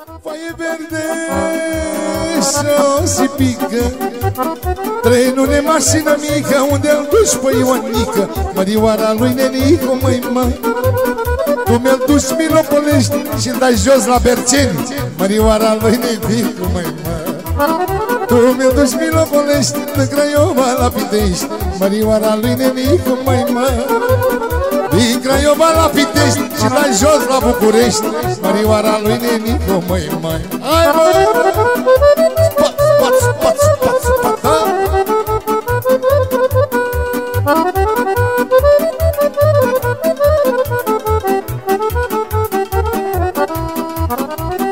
Foaie verde și o zipică Trenul e mașină mică Unde-l duci pe Ioanică Mărioara lui Nenicu, măi, mă? Tu mi-l duci Milopolești Și-l dai jos la Berceni. Mărioara lui Nenicu, măi, mă? Tu mi-l duci Milopolești De Craiova la Pitești. Mărioara lui Nenicu, măi, mă Și dai jos la București Mărioara lui Nenicu, măi, măi Hai, măi! Spat, spat, spat, spat, spat, da?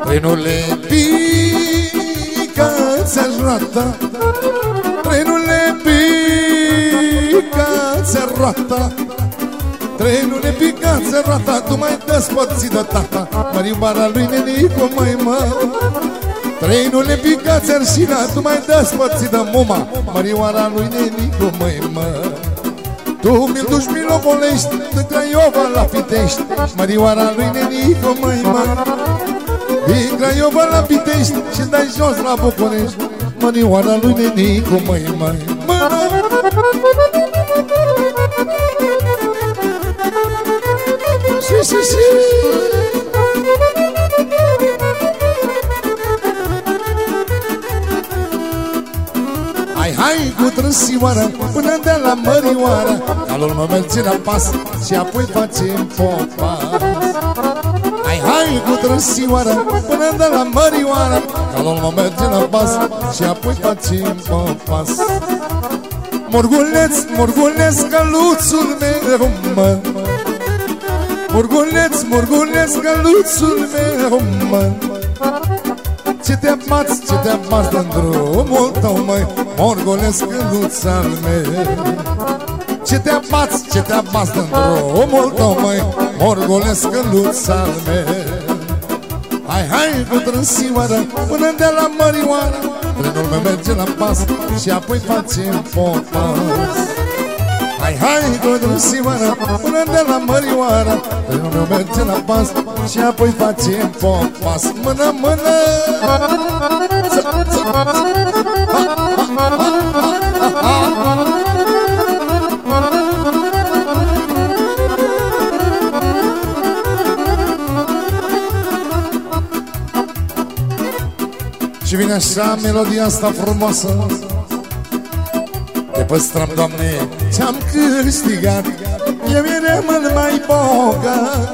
Trenule pică-ți roata Trenule pică-ți roata Trenule pică-ți roata Tu mai despărți de tata. Mărioara lui Nenicu, măi, mă. Trenule pică-ți arșina Tu mai despărți de muma. Mărioara lui Nenicu, măi, mă. Tu mi-l duci Milovolești De Craiova la Pitești. Mărioara lui Nenicu, măi, mă. Din Craiova la Pitești Și dai jos la București. Mărioara lui Nenicu, măi, măi, măi Și, și, și Hai, hai cu trânsioară Până de la Mărioara Calul mă merge la pas Și apoi facem popas. Hai, hai cu trânsioară Până de la Mărioara Calul mă merge la pas Și apoi facem popas. Murguleț, murguleț, căluțul meu, mă Murguleț, murguleț, căluțul meu, mă. Ce te apați, ce te apați de drumul tău, măi? Murguleț, căluț al meu. Ce te apați, ce te apați de drumul tău, măi? Murguleț, căluț al meu. Hai, hai cu trânsioară până de la Mărioara Trenul meu merge la pas și apoi facem popas Hai, hai cu trânsioară până de la Mărioara Trenul meu merge la pas și apoi facem popas Mână, mână! Și vine așa melodia asta frumoasă Te păstrăm, Doamne, ce-am câștigat? Eu rămân mai bogat.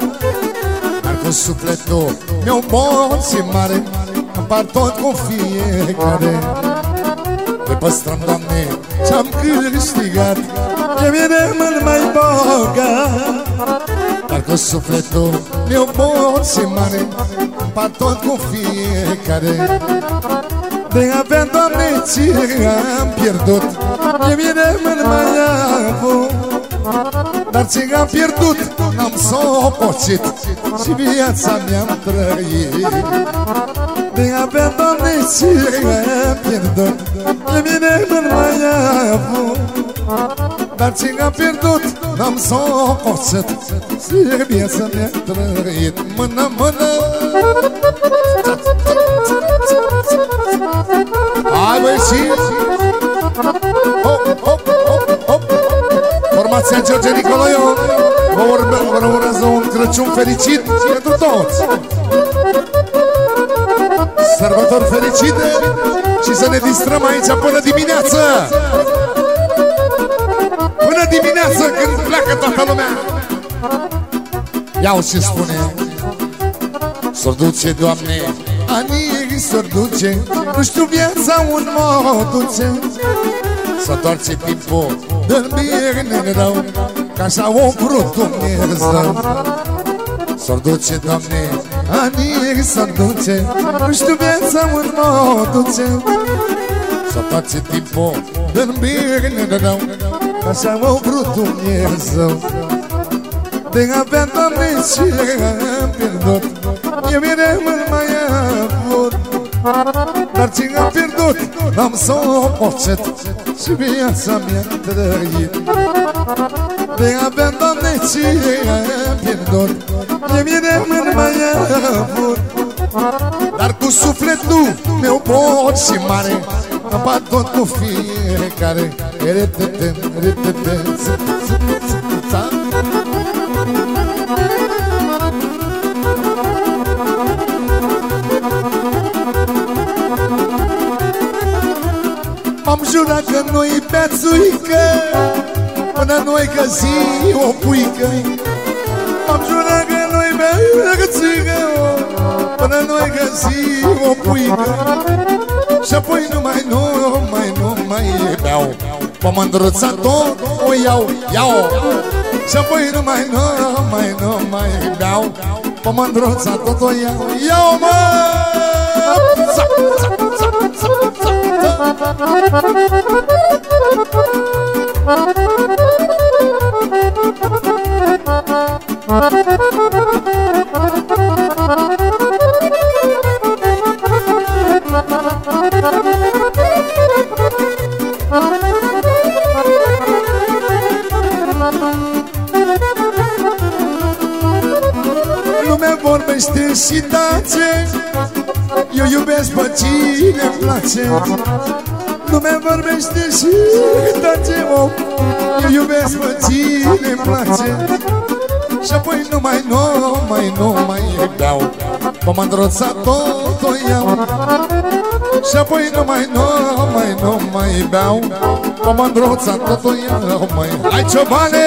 Dar cu sufletul meu bun și mare Împar tot cu fiecare. Te păstrăm, Doamne, ce-am câștigat? Eu rămân mai bogat. Dar cu sufletul meu bun și mare Împar tot cu fiecare De avea, Doamne, ce am pierdut. E bine rămân mai avut. Dar ce am pierdut n-am sopocit Și viața mi-am trăit. De avea, Doamne, ce am pierdut. E bine rămân mai avut. Dar ce am pierdut n-am sopocit Și viața mi-a trăit. Mână, mână Hai băi și Hop, hop, hop, hop. Formația George Nicoloiu. Vă urme- vă urează un Crăciun fericit pentru toți. Sărbători fericite Și să ne distrăm aici până dimineață. Până dimineață când pleacă toată lumea. Iau ce spune. S-or duce, Doamne, anii s-or duce Nu știu viața un mod duce Să toarce timpul de bine rău Ca așa o vrut Dumnezeu S-or duce, Doamne, anii s-or duce Nu știu viața un mod duce Să toarce timpul de bine rău Ca așa o vrut Dumnezeu de avea, Doamne, ce am pierdut Eu bine mă mai avut Dar ce am pierdut N-am sopocet Și viața mi-a trăit De avea, Doamne, ce am pierdut Eu bine mă mai avut Dar cu sufletul meu pot și mare Am bat tot cu fiecare Retete, retete, M-am jurat că nu-i bețuică Până nu-i găsi o puică. M-am jurat că nu-i bețuică Până nu-i găsi o puică. Și apoi nu mai, nu mai, nu mai beau. Pe mândruța tot o iau, iau. Și apoi nu mai, nu mai, nu mai beau. Pe mândruța tot o iau, iau mă! Zap, zap, zap, zap, zap, Lumea vorbește și tace Eu iubesc pe cine-mi place. Lumea vorbește și tace om. Eu iubesc pe cine-mi place. Și apoi nu mai, nu mai, nu mai beau. Pe mândruța tot o iau. Și apoi nu mai, nu mai, nu mai beau. Pe mândruța tot o iau, mai Hai ciobane!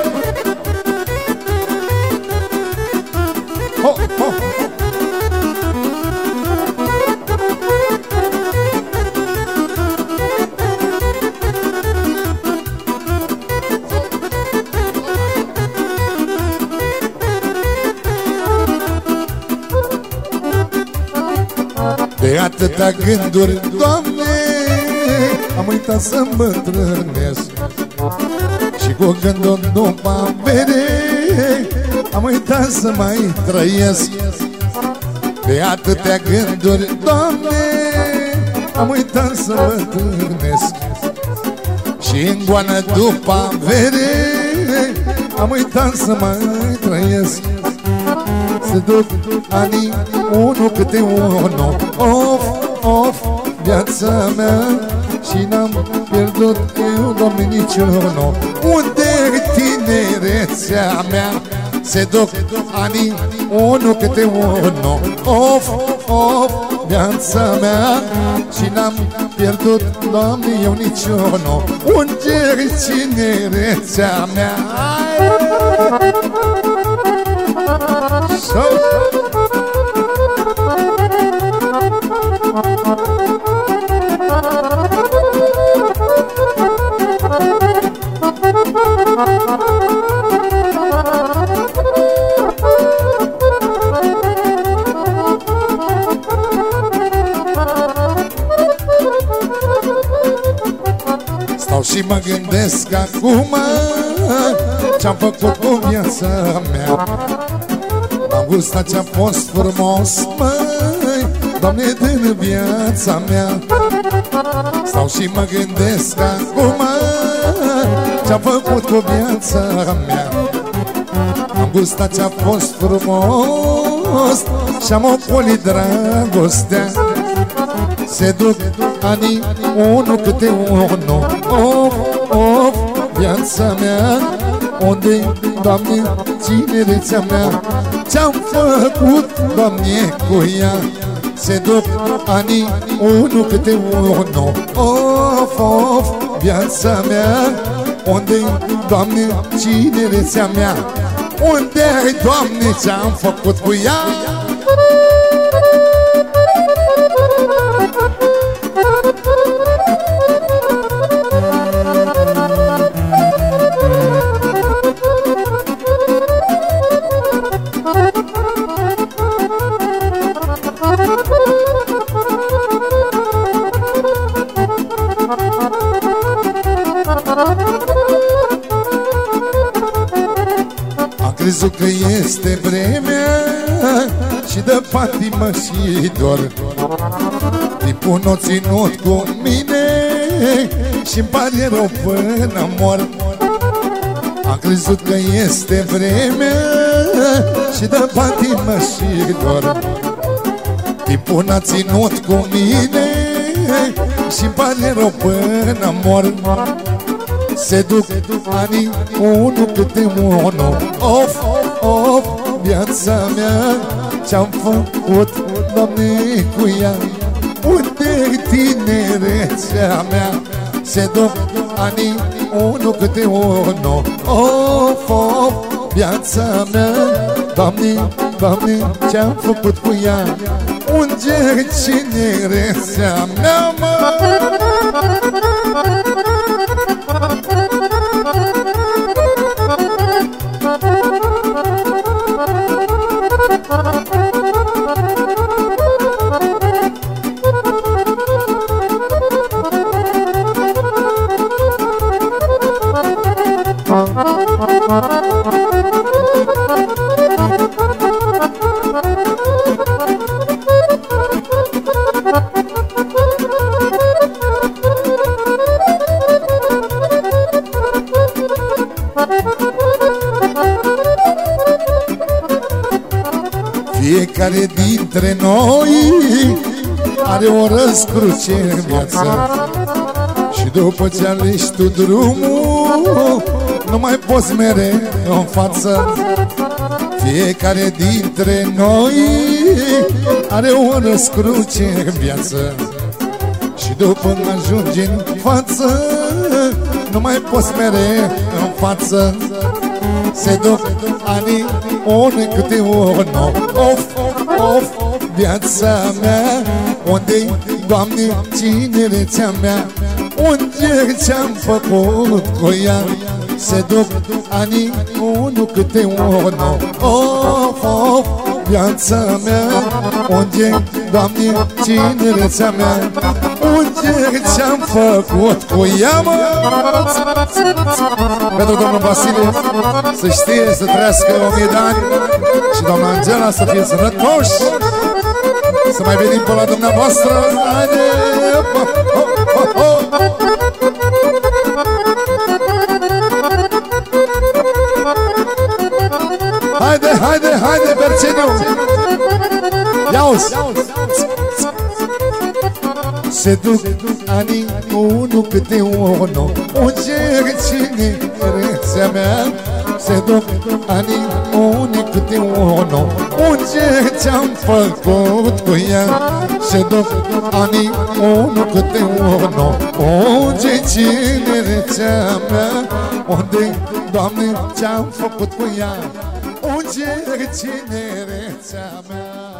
Ho, De atâta gânduri, Doamne Am uitat să îmbătrânesc. Și cu gândul după avere Am uitat să mai trăiesc. De atâtea gânduri, Doamne Am uitat să îmbătrânesc. Și în goană după avere Am uitat să mai trăiesc se duc anii unul câte unul Of, of, viața mea. Și n-am pierdut eu, Doamne, niciunul Unde tinerețea mea? Se duc anii unul câte unul Of, of, viața mea. Și n-am pierdut, Doamne, eu niciunul Unde tinerețea mea So, Stau și mă gândesc acum Ce-am făcut cu viața mea Am gustat ce-a fost frumos, măi Doamne, din viața mea. Stau și mă gândesc acum Ce-am făcut cu viața mea. Am gustat ce-a fost frumos Și-am ocolit dragostea. Se duc anii unul câte unul Of, of, viața mea. Unde-i, Doamne, tinerețea mea. Ce-am făcut, Doamne, cu ea. Se duc anii unul câte unul. Of, of, viața mea. Unde-i, Doamne, tinerețea mea? Unde-i, Doamne, ce-am făcut cu ea și dor Timpul n-o ținut cu mine Și-mi pare rău până mor. Am crezut că este vremea Și de patimă și dor. Tipul n-a ținut cu mine și pare rău până mor. Se duc ani unul câte unul. Of, of, viața mea Ce-am făcut, Doamne, cu ea Unde-i tinerețea mea? Se duc ani unul câte unul Of, of, viața mea Doamne, Doamne, ce-am făcut cu ea? Unde tinerețea mea, mă? Fiecare dintre noi. Are o răscruce în viață. Și după ce alegi tu drumul Nu mai poți mere în față. Fiecare dintre noi are o răscruce în viață. Și după ajungi în față Nu mai poți mere în față. Se duc ani unul câte unul Of, of, viața mea Unde-i, Doamne, cinerețea mea? Unde ce-am făcut cu ea Se duc ani unul câte unul. Of, of, viața mea Unde, Doamne, cinerețea mea? Unde ce-am făcut cu ea, mă? Pentru domnul Vasile Să știe, să trăiască o mie de ani Și doamna Angela să fie sănătoși Să mai venim pe la dumneavoastră Haide! Haide, haide, haide, Berceniu! Ia-uzi! Se duc ani unul câte unul Unde cine rețea mea Se duc ani unul câte unul Unde ce-am făcut cu ea. Se duc ani unul câte unul Unde cine rețea mea Unde, Doamne, ce-am făcut cu ea? Unde cine rețea mea